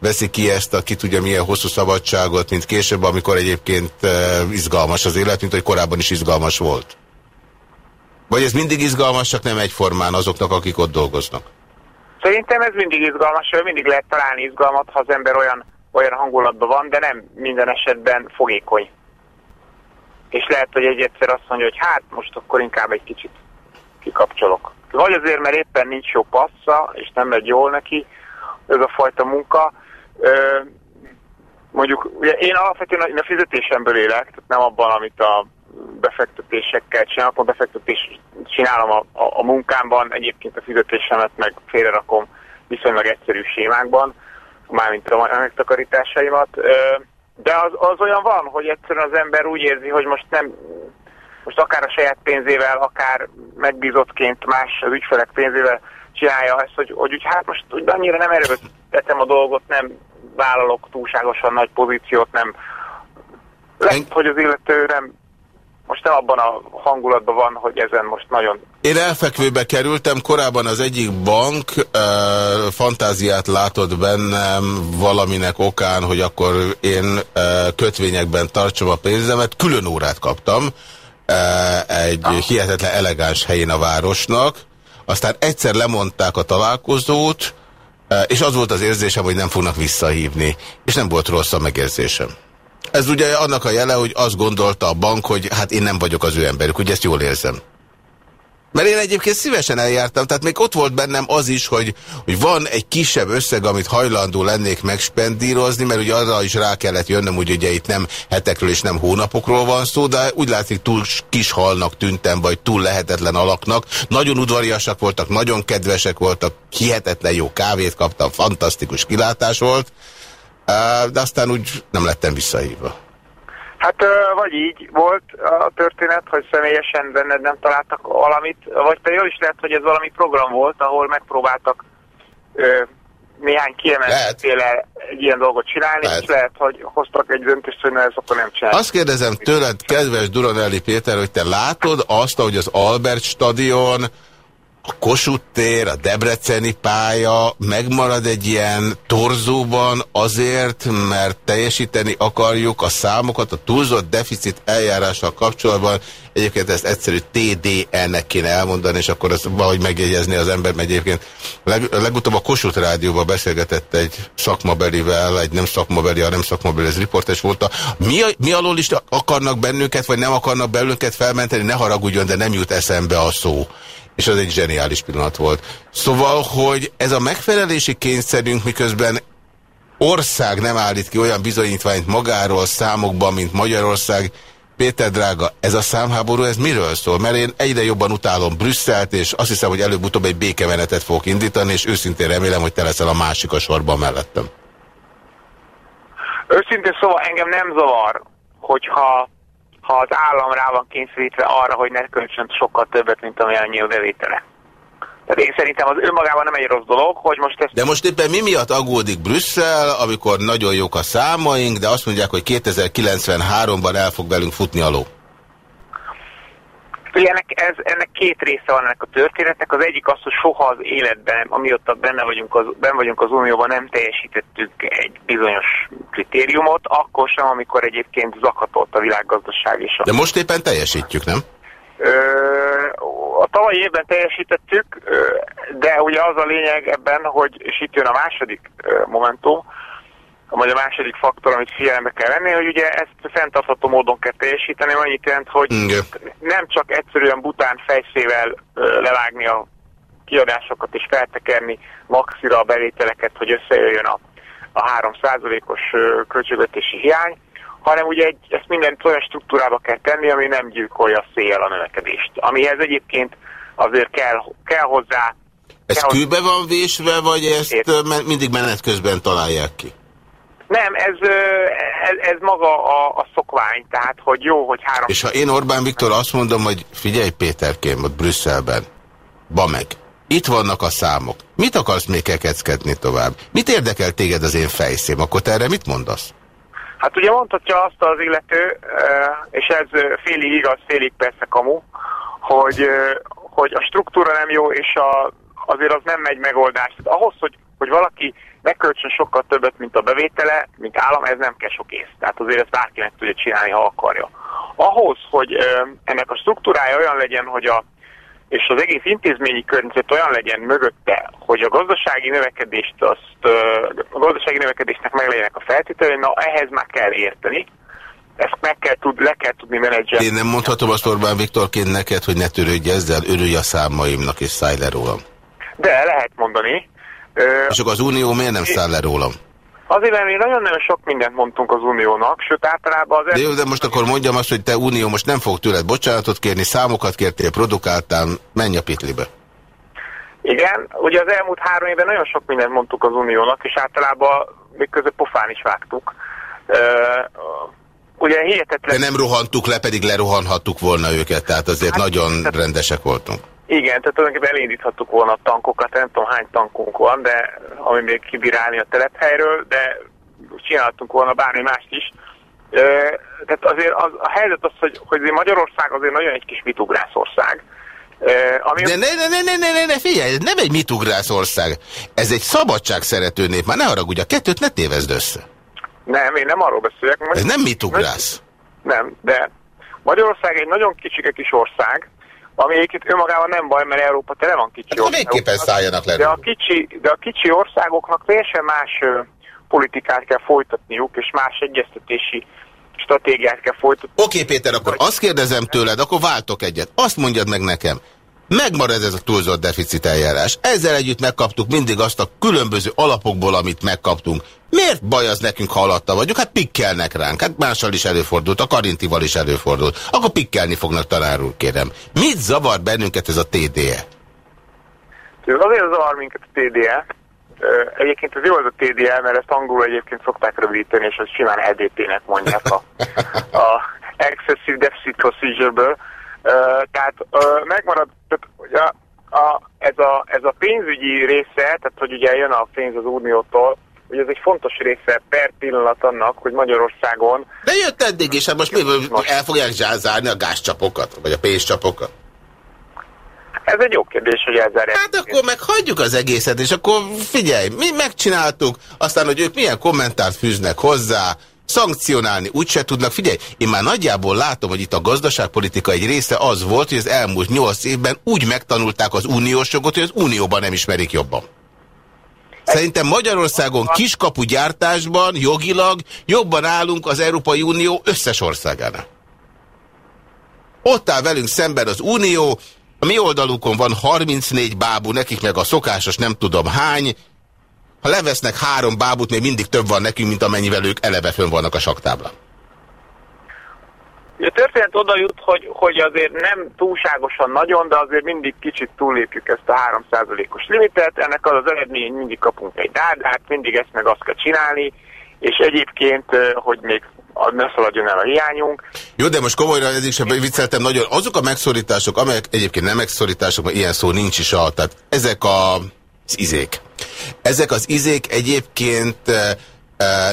veszi ki ezt a ki tudja milyen hosszú szabadságot, mint később, amikor egyébként izgalmas az élet, mint hogy korábban is izgalmas volt? Vagy ez mindig izgalmas, csak nem egyformán azoknak, akik ott dolgoznak? Szerintem ez mindig izgalmas, mindig lehet találni izgalmat, ha az ember olyan, olyan hangulatban van, de nem minden esetben fogékony. És lehet, hogy egy egyszer azt mondja, hogy hát most akkor inkább egy kicsit kikapcsolok. Vagy azért, mert éppen nincs jó passza, és nem megy jól neki ez a fajta munka. Mondjuk, ugye én alapvetően a fizetésemből élek, tehát nem abban, amit a befektetésekkel csinálok, a befektetést csinálom a, a, a munkámban, egyébként a fizetésemet meg félrerakom viszonylag egyszerű sémákban, mármint a megtakarításaimat. De az, az olyan van, hogy egyszerűen az ember úgy érzi, hogy most nem, most akár a saját pénzével, akár megbízottként más az ügyfelek pénzével csinálja ezt, hogy, hogy úgy hát most úgy annyira nem erőltetem a dolgot, nem vállalok túlságosan nagy pozíciót, nem lehet, hogy az illető nem most nem abban a hangulatban van, hogy ezen most nagyon... Én elfekvőbe kerültem, korábban az egyik bank e, fantáziát látott bennem valaminek okán, hogy akkor én e, kötvényekben tartsam a pénzemet, külön órát kaptam e, egy ah. hihetetlen elegáns helyén a városnak, aztán egyszer lemondták a találkozót, és az volt az érzésem, hogy nem fognak visszahívni, és nem volt rossz a megérzésem. Ez ugye annak a jele, hogy azt gondolta a bank, hogy hát én nem vagyok az ő emberük, ugye ezt jól érzem. Mert én egyébként szívesen eljártam, tehát még ott volt bennem az is, hogy, hogy van egy kisebb összeg, amit hajlandó lennék megspendírozni, mert ugye arra is rá kellett jönnöm, hogy ugye itt nem hetekről és nem hónapokról van szó, de úgy látszik túl kis halnak tűntem, vagy túl lehetetlen alaknak. Nagyon udvariasak voltak, nagyon kedvesek voltak, hihetetlen jó kávét kaptam, fantasztikus kilátás volt, de aztán úgy nem lettem visszahívva. Hát vagy így volt a történet, hogy személyesen benned nem találtak valamit, vagy pedig is lehet, hogy ez valami program volt, ahol megpróbáltak ö, néhány kiemelt féle egy ilyen dolgot csinálni, lehet. és lehet, hogy hoztak egy döntést, hogy ez akkor nem csinálják. Azt kérdezem tőled, kedves Duranelli Péter, hogy te látod azt, hogy az Albert stadion a Kossuth tér, a Debreceni pálya megmarad egy ilyen torzóban azért, mert teljesíteni akarjuk a számokat, a túlzott deficit eljárással kapcsolatban. Egyébként ezt egyszerű TDN-nek kéne elmondani, és akkor ezt valahogy megjegyezni az ember, mert egyébként leg, legutóbb a Kossuth rádióban beszélgetett egy szakmabelivel, egy nem szakmabeli, a nem szakmabeli, ez riportes volt. Mi, mi alól is akarnak bennünket, vagy nem akarnak bennünket felmenteni, ne haragudjon, de nem jut eszembe a szó és az egy zseniális pillanat volt. Szóval, hogy ez a megfelelési kényszerünk, miközben ország nem állít ki olyan bizonyítványt magáról számokban, mint Magyarország, Péter drága, ez a számháború, ez miről szól? Mert én egyre jobban utálom Brüsszelt, és azt hiszem, hogy előbb-utóbb egy békemenetet fogok indítani, és őszintén remélem, hogy te leszel a másik a sorban mellettem. Őszintén szóval engem nem zavar, hogyha ha az állam rá van kényszerítve arra, hogy ne költsön sokkal többet, mint ami annyi a bevétele. Tehát én szerintem az önmagában nem egy rossz dolog, hogy most ezt... De most éppen mi miatt aggódik Brüsszel, amikor nagyon jók a számaink, de azt mondják, hogy 2093-ban el fog velünk futni a ló? Ugye ennek, ez, ennek két része van ennek a történetnek. Az egyik az, hogy soha az életben, amióta benne vagyunk az, benne vagyunk az Unióban, nem teljesítettük egy bizonyos kritériumot, akkor sem, amikor egyébként zakatolt a világgazdaság is. De most éppen teljesítjük, nem? A tavalyi évben teljesítettük, de ugye az a lényeg ebben, hogy, és itt jön a második momentum, vagy a második faktor, amit figyelembe kell venni, hogy ugye ezt fenntartható módon kell teljesíteni, annyit jelent, hogy Igen. nem csak egyszerűen bután fejszével levágni a kiadásokat és feltekerni maxira a bevételeket, hogy összejöjjön a, a 3%-os költségvetési hiány, hanem ugye egy, ezt mindent olyan struktúrába kell tenni, ami nem gyilkolja széjjel a növekedést. Amihez egyébként azért kell, kell hozzá... Ez kell kőbe van vésve, vagy ezt Ért. mindig menet közben találják ki? Nem, ez, ez, ez maga a, a szokvány, tehát hogy jó, hogy három... És ha én Orbán Viktor azt mondom, hogy figyelj Péterkém, ott Brüsszelben, ba meg, itt vannak a számok, mit akarsz még kekeckedni tovább? Mit érdekel téged az én fejszém? Akkor te erre mit mondasz? Hát ugye mondhatja azt az illető, és ez félig igaz, félig persze kamu, hogy, hogy a struktúra nem jó, és a, azért az nem megy megoldás. Tehát ahhoz, hogy, hogy valaki megköltsön sokkal többet, mint a bevétele, mint állam, ez nem kell sok ész. Tehát azért ezt bárki meg tudja csinálni, ha akarja. Ahhoz, hogy ennek a struktúrája olyan legyen, hogy a és az egész intézményi környezet olyan legyen mögötte, hogy a gazdasági növekedést azt, a gazdasági növekedésnek meg legyenek a feltételei, na ehhez már kell érteni. Ezt meg kell tud, le kell tudni menedzselni. Én nem mondhatom azt Orbán Viktorként neked, hogy ne törődj ezzel, örülj a számaimnak és szállj le rólam. De lehet mondani. És akkor az Unió miért nem száll le rólam? Azért, mert mi nagyon-nagyon sok mindent mondtunk az Uniónak, sőt általában az... De jó, de most akkor mondjam azt, hogy te Unió most nem fog tőled bocsánatot kérni, számokat kértél, produkáltál, menj a pitlibe. Igen, ugye az elmúlt három évben nagyon sok mindent mondtuk az Uniónak, és általában még között pofán is vágtuk. Uh, ugye hihetetlen... De nem rohantuk le, pedig lerohanhattuk volna őket, tehát azért hát, nagyon rendesek voltunk. Igen, tehát tulajdonképpen elindíthattuk volna a tankokat, nem tudom hány tankunk van, de ami még kibírálni a telephelyről, de csináltunk volna bármi mást is. Tehát azért az, a helyzet az, hogy, hogy Magyarország azért nagyon egy kis mitugrászország. Ami De ne, ne, ne, ne, ne, ne, figyelj, ez nem egy mitugrászország. Ez egy szabadságszerető nép. Már ne haragudj, a kettőt ne tévezd össze. Nem, én nem arról beszélek. Ez nem mitugrász. Nem, de Magyarország egy nagyon kicsike kis ország, ami egyébként önmagában nem baj, mert Európa tele van kicsi hát országok. szálljanak le. De a, kicsi, de a kicsi országoknak teljesen más politikát kell folytatniuk, és más egyeztetési stratégiát kell folytatni. Oké, okay, Péter, akkor azt kérdezem tőled, akkor váltok egyet. Azt mondjad meg nekem, megmarad ez a túlzott deficit eljárás. Ezzel együtt megkaptuk mindig azt a különböző alapokból, amit megkaptunk. Miért baj az nekünk, ha alatta vagyunk? Hát pikkelnek ránk. Hát mással is előfordult, a Karintival is előfordult. Akkor pikkelni fognak tanárul, kérem. Mit zavar bennünket ez a TDE? Azért zavar minket a TDE. Egyébként ez jó az a TDE, mert ezt angolul egyébként szokták rövidíteni, és ezt simán EDP-nek mondják a, a Excessive Deficit Procedure-ből. Tehát megmarad, tehát, ugye, a, ez, a, ez a pénzügyi része, tehát hogy ugye jön a pénz az uniótól, hogy ez egy fontos része per pillanat annak, hogy Magyarországon... De jött eddig is, hát most mi el fogják zsázárni a gázcsapokat, vagy a pénzcsapokat? Ez egy jó kérdés, hogy elzárják. Hát akkor meg hagyjuk az egészet, és akkor figyelj, mi megcsináltuk, aztán, hogy ők milyen kommentárt fűznek hozzá, szankcionálni úgyse tudnak. Figyelj, én már nagyjából látom, hogy itt a gazdaságpolitika egy része az volt, hogy az elmúlt nyolc évben úgy megtanulták az uniós jogot, hogy az unióban nem ismerik jobban. Szerintem Magyarországon kiskapu gyártásban jogilag jobban állunk az Európai Unió összes országánál. Ott áll velünk szemben az Unió, a mi oldalukon van 34 bábú, nekik meg a szokásos nem tudom hány. Ha levesznek három bábút, még mindig több van nekünk, mint amennyivel ők eleve fönn vannak a saktábla. A történet oda jut, hogy, hogy azért nem túlságosan nagyon, de azért mindig kicsit túllépjük ezt a 3%-os limitet. Ennek az az eredmény, hogy mindig kapunk egy dárdát, mindig ezt meg azt kell csinálni, és egyébként, hogy még ne szaladjon el a hiányunk. Jó, de most komolyra eddig sem vicceltem nagyon. Azok a megszorítások, amelyek egyébként nem megszorítások, mert ilyen szó nincs is a, tehát ezek a, az izék. Ezek az izék egyébként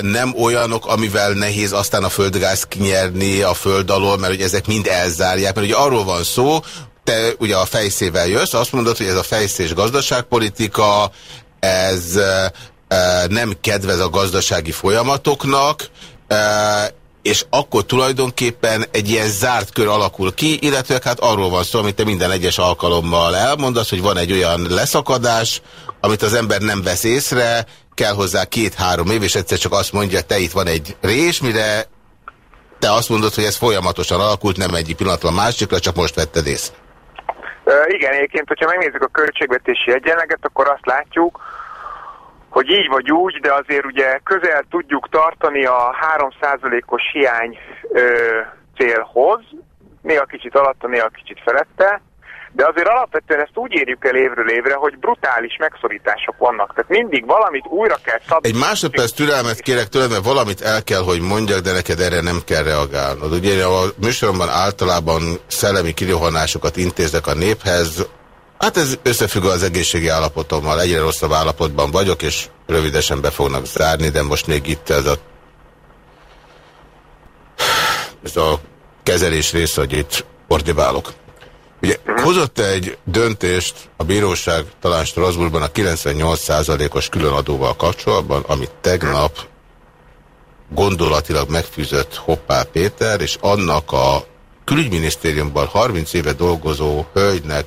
nem olyanok, amivel nehéz aztán a földgáz kinyerni a föld alól, mert hogy ezek mind elzárják, mert ugye arról van szó, te ugye a fejszével jössz, azt mondod, hogy ez a fejszés gazdaságpolitika, ez nem kedvez a gazdasági folyamatoknak, és akkor tulajdonképpen egy ilyen zárt kör alakul ki, illetve hát arról van szó, amit te minden egyes alkalommal elmondasz, hogy van egy olyan leszakadás, amit az ember nem vesz észre, kell hozzá két-három év, és egyszer csak azt mondja, te itt van egy rés, mire te azt mondod, hogy ez folyamatosan alakult, nem egyik pillanatra a másikra, csak most vetted észre. Igen, egyébként, hogyha megnézzük a költségvetési egyenleget, akkor azt látjuk, hogy így vagy úgy, de azért ugye közel tudjuk tartani a 3%-os hiány ö, célhoz, néha kicsit alatta, néha kicsit felette, de azért alapvetően ezt úgy érjük el évről évre, hogy brutális megszorítások vannak. Tehát mindig valamit újra kell szabni. Egy másodperc türelmet kérek tőled, mert valamit el kell, hogy mondjak, de neked erre nem kell reagálnod. Ugye a műsoromban általában szellemi kirohanásokat intézek a néphez, Hát ez összefügg az egészségi állapotommal. Egyre rosszabb állapotban vagyok, és rövidesen be fognak zárni, de most még itt ez a, ez a kezelés része, hogy itt ordibálok. Ugye hozott egy döntést a bíróság talán Strasbourgban a 98%-os különadóval kapcsolatban, amit tegnap gondolatilag megfűzött Hoppá Péter, és annak a külügyminisztériumban 30 éve dolgozó hölgynek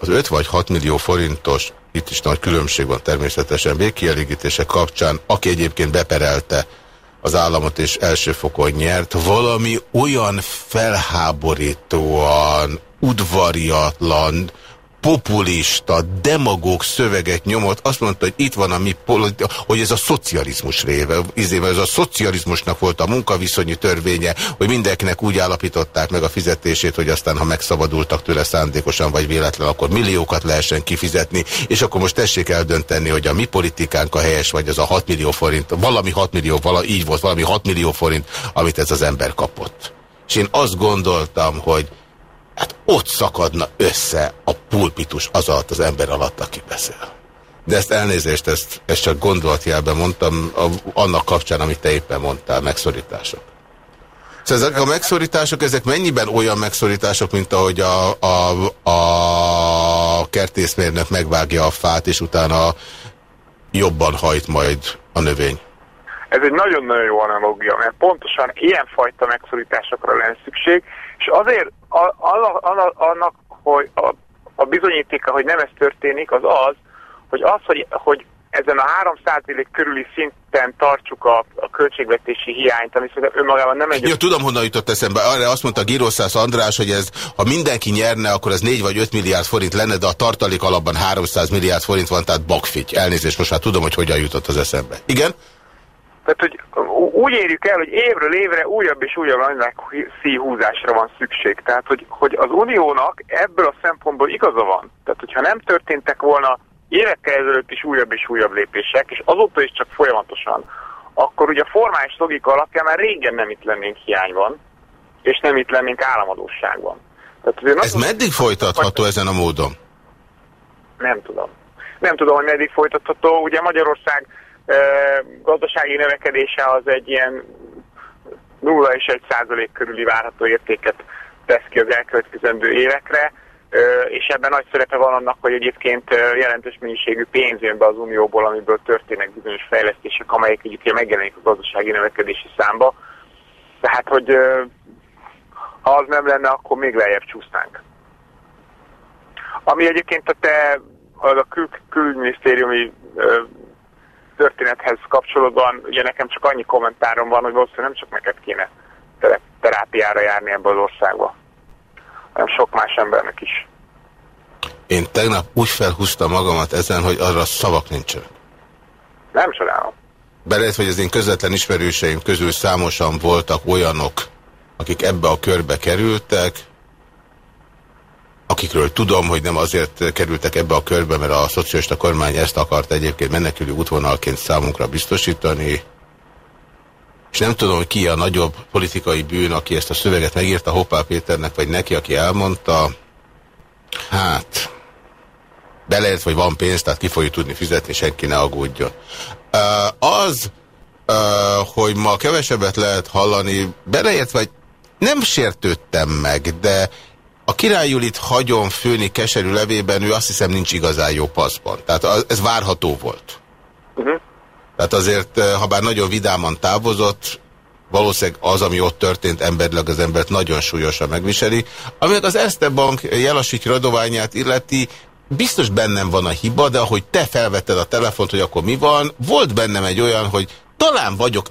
az 5 vagy 6 millió forintos, itt is nagy különbség van természetesen végkielégítése kapcsán, aki egyébként beperelte az államot és első fokon nyert, valami olyan felháborítóan udvariatlan, populista, demagóg szöveget nyomott, azt mondta, hogy itt van a mi hogy ez a szocializmus réve, izével ez a szocializmusnak volt a munkaviszonyi törvénye, hogy mindenkinek úgy állapították meg a fizetését, hogy aztán, ha megszabadultak tőle szándékosan vagy véletlen, akkor milliókat lehessen kifizetni, és akkor most tessék eldönteni, hogy a mi politikánk a helyes, vagy az a 6 millió forint, valami 6 millió, vala, így volt, valami 6 millió forint, amit ez az ember kapott. És én azt gondoltam, hogy ott szakadna össze a pulpitus az alatt az ember alatt, aki beszél. De ezt elnézést, ezt, ezt csak gondolatjelben mondtam, a, annak kapcsán, amit te éppen mondtál, megszorítások. Szóval ezek a megszorítások, ezek mennyiben olyan megszorítások, mint ahogy a, a, a kertészmérnök megvágja a fát, és utána jobban hajt majd a növény? Ez egy nagyon-nagyon jó analógia, mert pontosan ilyenfajta megszorításokra lenne szükség, és azért annak, annak hogy a, a bizonyítéka, hogy nem ez történik, az az, hogy az, hogy, hogy ezen a 3% körüli szinten tartsuk a, a költségvetési hiányt, ami szerintem önmagában nem egy... Ja, tudom, honnan jutott eszembe. Arra azt mondta Giroszász András, hogy ez, ha mindenki nyerne, akkor ez 4 vagy 5 milliárd forint lenne, de a tartalék alapban 300 milliárd forint van, tehát bakfigy. Elnézést, most már tudom, hogy hogyan jutott az eszembe. Igen? Tehát, hogy úgy érjük el, hogy évről évre újabb és újabb szíhúzásra van szükség. Tehát, hogy, hogy az uniónak ebből a szempontból igaza van. Tehát, hogyha nem történtek volna évekkel ezelőtt is újabb és újabb lépések, és azóta is csak folyamatosan, akkor ugye a formális logika alapján már régen nem itt lennénk hiányban, és nem itt lennénk államadóságban. Tehát, Ez meddig folytatható ezen a módon? Nem tudom. Nem tudom, hogy meddig folytatható. Ugye Magyarország gazdasági növekedése az egy ilyen 0 és 1 százalék körüli várható értéket tesz ki az elkövetkezendő évekre, és ebben nagy szerepe van annak, hogy egyébként jelentős mennyiségű pénz jön be az Unióból, amiből történnek bizonyos fejlesztések, amelyek egyébként megjelenik a gazdasági növekedési számba. Tehát, hogy ha az nem lenne, akkor még lejjebb csúsznánk. Ami egyébként a te az a kül külügyminisztériumi történethez kapcsolódóan ugye nekem csak annyi kommentárom van, hogy valószínűleg nem csak neked kéne terápiára járni ebbe az országba, hanem sok más embernek is. Én tegnap úgy felhúztam magamat ezen, hogy arra szavak nincsenek. Nem csodálom. Belejött, hogy az én közvetlen ismerőseim közül számosan voltak olyanok, akik ebbe a körbe kerültek, akikről tudom, hogy nem azért kerültek ebbe a körbe, mert a szocialista kormány ezt akart egyébként menekülő útvonalként számunkra biztosítani, és nem tudom, hogy ki a nagyobb politikai bűn, aki ezt a szöveget megírta Hoppá Péternek, vagy neki, aki elmondta. Hát, beleért, hogy van pénz, tehát ki fogjuk tudni fizetni, senki ne aggódjon. Az, hogy ma kevesebbet lehet hallani, beleért, vagy nem sértődtem meg, de a király Julit hagyom főni keserű levében, ő azt hiszem nincs igazán jó paszban. Tehát ez várható volt. Uh -huh. Tehát azért, eh, ha bár nagyon vidáman távozott, valószínűleg az, ami ott történt, emberleg az embert nagyon súlyosan megviseli. Ami az Erste Bank jelasít radoványát illeti, biztos bennem van a hiba, de ahogy te felvetted a telefont, hogy akkor mi van, volt bennem egy olyan, hogy talán vagyok,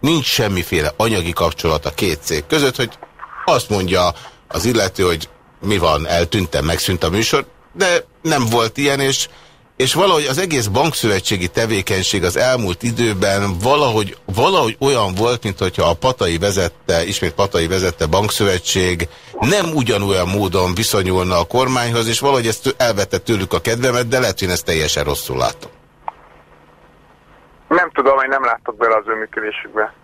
nincs semmiféle anyagi kapcsolat a két cég között, hogy azt mondja az illető, hogy mi van, eltűntem, megszűnt a műsor, de nem volt ilyen, és, és valahogy az egész bankszövetségi tevékenység az elmúlt időben valahogy, valahogy olyan volt, mint hogyha a Patai vezette, ismét Patai vezette bankszövetség nem ugyanolyan módon viszonyulna a kormányhoz, és valahogy ezt elvette tőlük a kedvemet, de lehet, hogy ezt teljesen rosszul látom. Nem tudom, hogy nem láttok bele az önműködésükbe.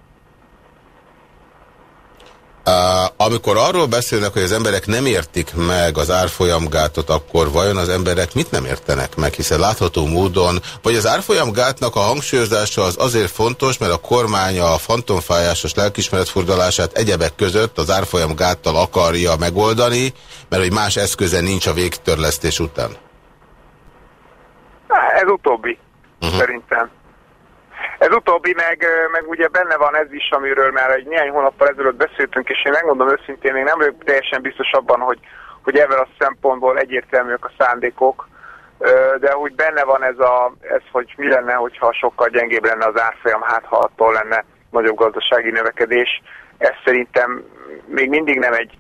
Amikor arról beszélnek, hogy az emberek nem értik meg az árfolyamgátot, akkor vajon az emberek mit nem értenek meg? Hiszen látható módon, vagy az árfolyamgátnak a hangsúlyozása az azért fontos, mert a kormány a fantomfájásos lelkismeretfordulását egyebek között az árfolyamgáttal akarja megoldani, mert hogy más eszköze nincs a végtörlesztés után. Ez utóbbi, uh -huh. szerintem. Ez utóbbi meg, meg ugye benne van ez is, amiről már egy néhány hónappal ezelőtt beszéltünk, és én megmondom őszintén, még nem vagyok teljesen biztos abban, hogy, hogy ebben a szempontból egyértelműek a szándékok, de úgy benne van ez, a, ez, hogy mi lenne, hogyha sokkal gyengébb lenne az árfolyam, hát ha attól lenne nagyobb gazdasági növekedés. Ez szerintem még mindig nem egy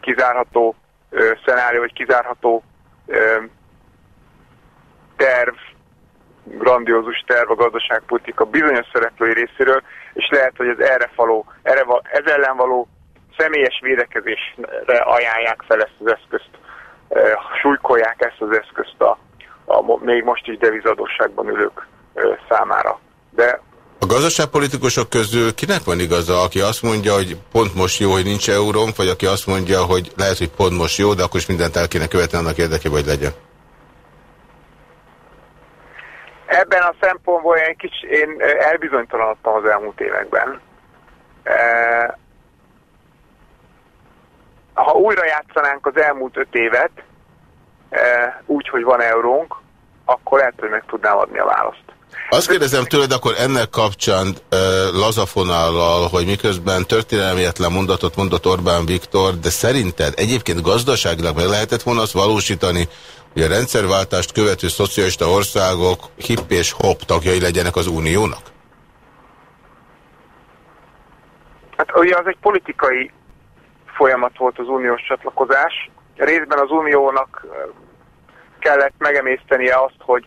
kizárható szenárió, vagy kizárható terv, grandiózus terv a gazdaságpolitika bizonyos szereplői részéről, és lehet, hogy ez erre való, erre, ez ellen való személyes védekezésre ajánlják fel ezt az eszközt, súlykolják ezt az eszközt a, a még most is devizadóságban ülők számára. De a gazdaságpolitikusok közül kinek van igaza, aki azt mondja, hogy pont most jó, hogy nincs eurónk, vagy aki azt mondja, hogy lehet, hogy pont most jó, de akkor is mindent el kéne követni annak érdekében, hogy legyen? Ebben a szempontból én, kicsi, én elbizonytalanodtam az elmúlt években. Ha újra játszanánk az elmúlt öt évet, úgy, hogy van eurónk, akkor lehet, hogy meg tudnám adni a választ. Azt kérdezem tőled akkor ennek kapcsán e, lazafonallal, hogy miközben történelmietlen mondatot mondott Orbán Viktor, de szerinted egyébként gazdaságilag meg lehetett volna azt valósítani, hogy a rendszerváltást követő szocialista országok hip és hop tagjai legyenek az uniónak? Hát ugye az egy politikai folyamat volt az uniós csatlakozás. Részben az uniónak kellett megemésztenie azt, hogy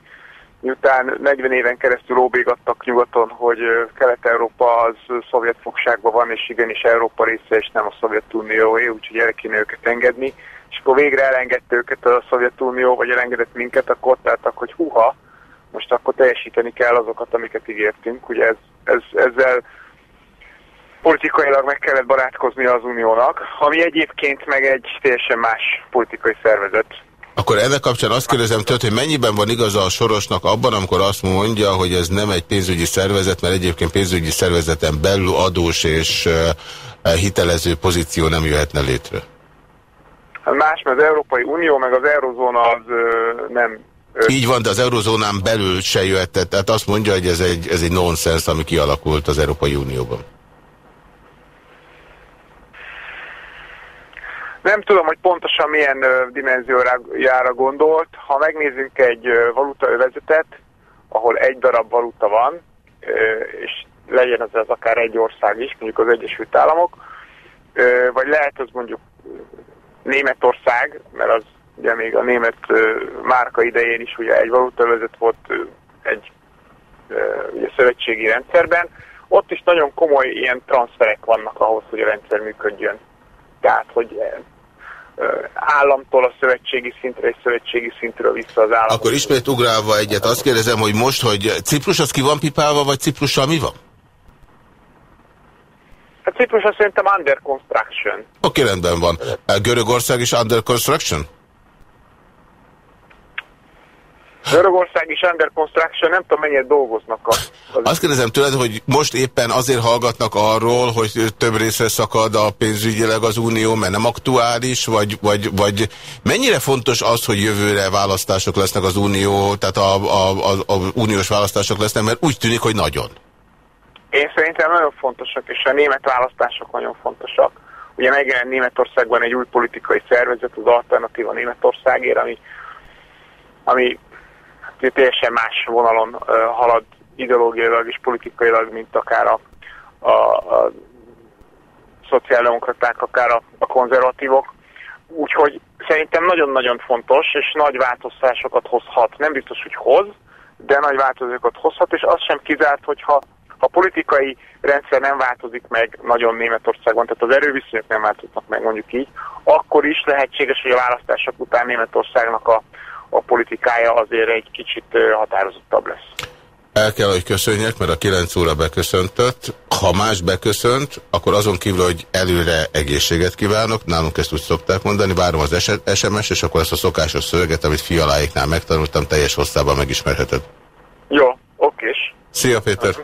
miután 40 éven keresztül óbégattak nyugaton, hogy Kelet-Európa az szovjet fogságban van, és igenis Európa része, és nem a Szovjetunióé, úgyhogy el kéne őket engedni és akkor végre elengedte őket a Szovjetunió, vagy elengedett minket, akkor ott álltak, hogy huha, most akkor teljesíteni kell azokat, amiket ígértünk. Ugye ez, ez, ezzel politikailag meg kellett barátkozni az uniónak, ami egyébként meg egy teljesen más politikai szervezet. Akkor ennek kapcsán azt kérdezem tőle, hogy mennyiben van igaza a Sorosnak abban, amikor azt mondja, hogy ez nem egy pénzügyi szervezet, mert egyébként pénzügyi szervezeten belül adós és hitelező pozíció nem jöhetne létre? Más, mert az Európai Unió meg az Eurozóna az nem... Így van, de az Eurozónán belül se jöhet, tehát azt mondja, hogy ez egy, ez egy nonsens, ami kialakult az Európai Unióban. Nem tudom, hogy pontosan milyen dimenziójára gondolt. Ha megnézzünk egy valutaövezetet, ahol egy darab valuta van, és legyen az, az akár egy ország is, mondjuk az Egyesült Államok, vagy lehet az mondjuk Németország, mert az ugye még a német márka idején is ugye egy valutavezet volt egy ugye, szövetségi rendszerben, ott is nagyon komoly ilyen transferek vannak ahhoz, hogy a rendszer működjön. Tehát, hogy államtól a szövetségi szintre és szövetségi szintről vissza az állam. Akkor ismét ugrálva egyet, azt kérdezem, hogy most, hogy Ciprus az ki van pipálva, vagy Ciprussal mi van? A Ciprus azt szerintem under construction. Oké, okay, rendben van. Görögország is under construction? Görögország is under construction, nem tudom mennyire dolgoznak. A, az Azt kérdezem tőled, hogy most éppen azért hallgatnak arról, hogy több részre szakad a pénzügyileg az Unió, mert nem aktuális, vagy, vagy, vagy mennyire fontos az, hogy jövőre választások lesznek az Unió, tehát a, a, a, a uniós választások lesznek, mert úgy tűnik, hogy nagyon. Én szerintem nagyon fontosak, és a német választások nagyon fontosak. Ugye megjelent Németországban egy új politikai szervezet, az Alternatíva Németországért, ami, ami hát teljesen más vonalon uh, halad ideológiailag és politikailag, mint akár a, a, a szociáldemokraták, akár a, a konzervatívok. Úgyhogy szerintem nagyon-nagyon fontos, és nagy változásokat hozhat. Nem biztos, hogy hoz, de nagy változásokat hozhat, és az sem kizárt, hogyha ha a politikai rendszer nem változik meg nagyon Németországban, tehát az erőviszonyok nem változnak meg mondjuk így, akkor is lehetséges, hogy a választások után Németországnak a, a politikája azért egy kicsit határozottabb lesz. El kell, hogy köszönjek, mert a 9 óra beköszöntött. Ha más beköszönt, akkor azon kívül, hogy előre egészséget kívánok, nálunk ezt úgy szokták mondani, várom az SMS, és akkor ezt a szokásos szöveget, amit fialáiknál megtanultam, teljes hosszában megismerheted. Jó, okés. Szia Péter! Okay.